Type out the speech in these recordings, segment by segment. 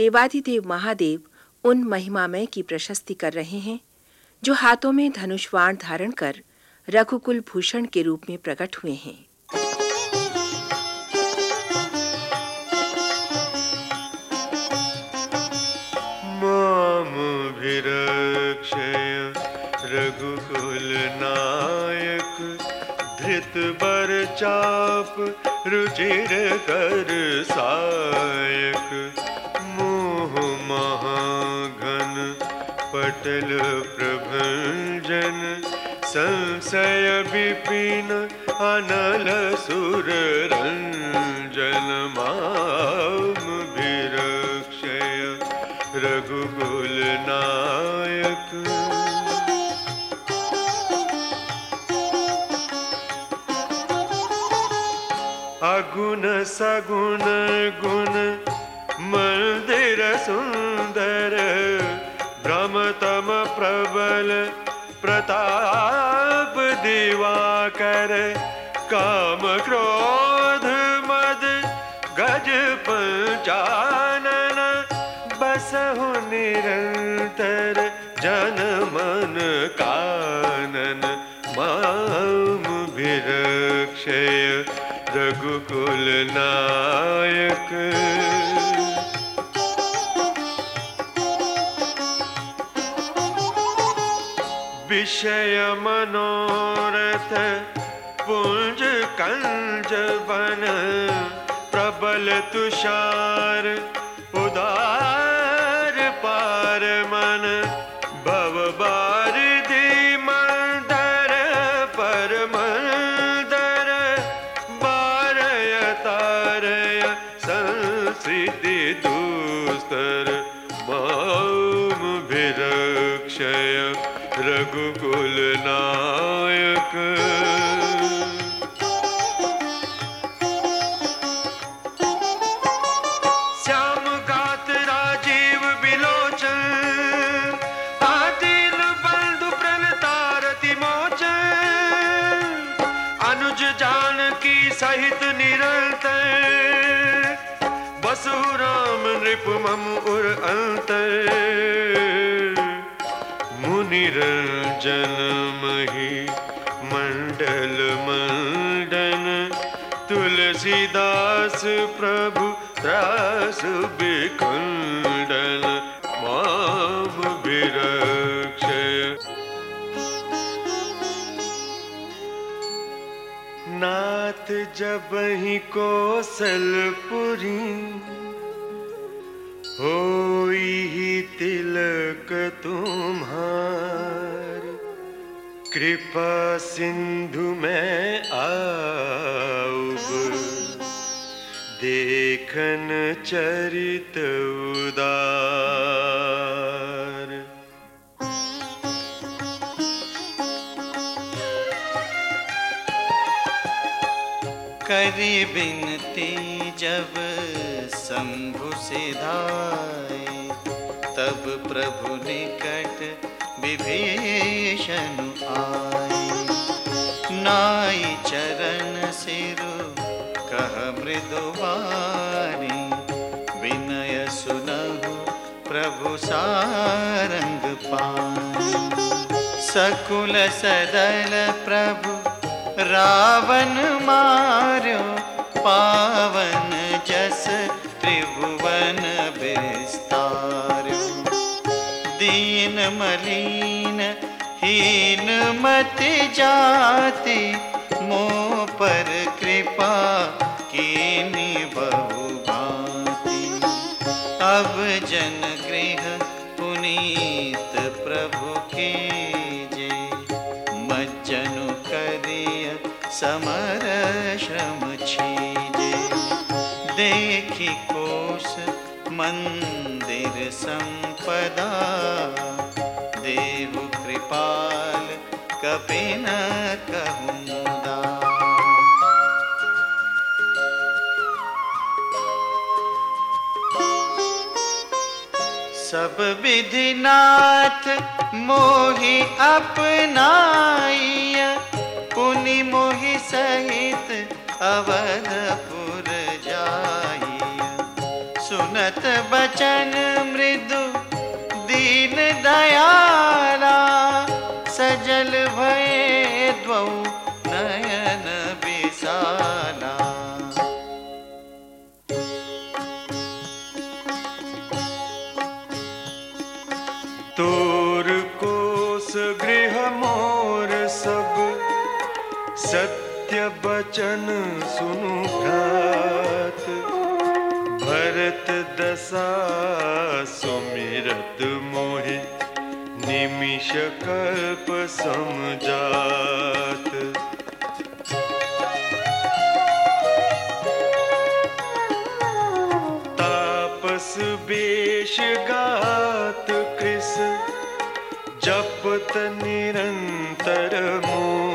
देवादिदेव महादेव उन महिमामय की प्रशस्ति कर रहे हैं, जो हाथों में धनुषवाण धारण कर रघुकुल भूषण के रूप में प्रकट हुए हैं। बर चाप, रुचिर कर सायक। पटल प्रभंजन, संशय विपिन, अनल सुर रंजन, माम भिरक्षय रघुकुल नायक। अगुण सगुण गुण, मंदिर सुंदर भ्रमतम प्रबल प्रताप दिवाकर, काम क्रोध मद गज पंचानन, बसहु निरंतर जन मन कानन, माम भिरक्षय रघुकुल नायक। विषय मनोरथ पुंज कंज बन प्रबल तुषार। राम मम उर अंतर निरंजन मही मंडल मंडन तुलसीदास प्रभु त्रास बिकुंडन माम विरक्षय नाथ जब ही कौशलपुरी तिलक तुम्हार। कृपा सिंधु में आऊब देखन चरित उदार। करी बिनती जब शंभु तब प्रभु निकट विभीषण आए नाई चरण सिरु, कह मृदुवारी विनय सुनहु, प्रभु सारंग पाए सकुल सदल प्रभु, रावण मार्यो पावन जस मलिन हीन मति जाति मो पर कृपा कीनी बहु अब जन गृह पुनीत प्रभु के जे मज्जनु करिय समर श्रम छीजे। देखी कोश मंदिर संपदा देव कृपाल कपिन कहूदा सब विधिनाथ मोहि अपनाइय पुनि मोहि सहित अवधपुर जाइय सुनत बचन मृदु दीन दयाला, सजल भये द्वौ नयन विशाला। तोर कोस गृह मोर सब, सत्य बचन सुनु भ्रात दशा सुमिरत निमिष कल्प समजात तापस बेश गात कृस जपत निरंतर मोहि।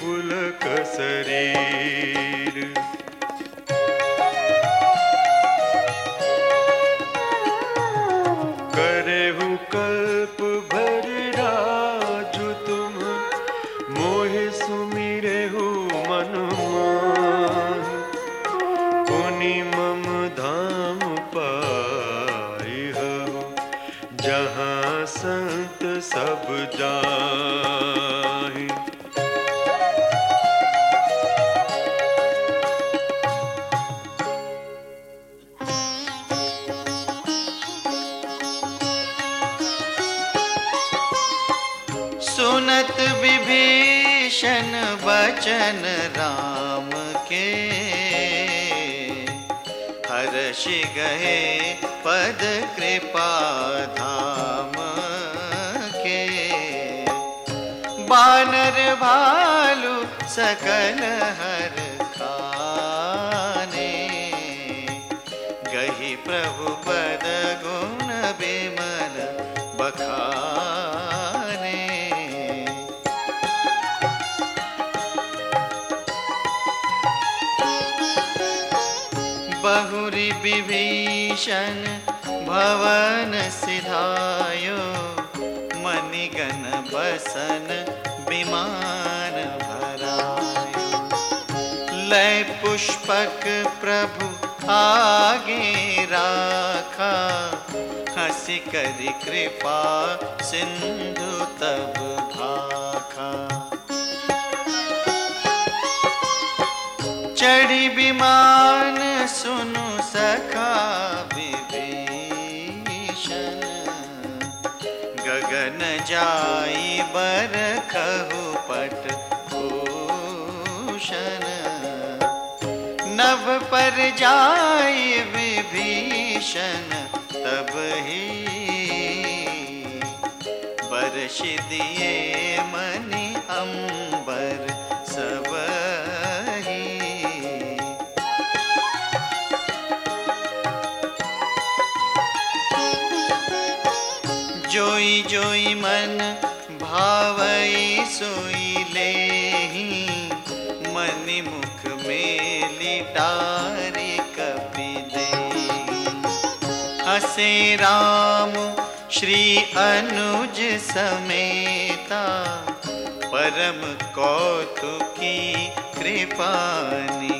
पुलक शरीर। वचन राम के। हर्ष गए पद कृपा धाम के। बानर भालू सकल हर खाने विभीषण भवन सिधायो, मणिगण बसन विमान भरायो। लय पुष्पक प्रभु आगे राखा, हँसी करी कृपा सिंधु तब भाखा। चढ़ी विमान सुनु सखा जाई बर कहु पट भूषण। नव पर जाय विभीषण, तब ही बरस दिए मनि अंबर, सब जोई मन भावई सोई लेही। मनि मुख में लिटारे कपि दे हसे राम श्री अनुज समेता। परम कौतुकी कृपा निकेता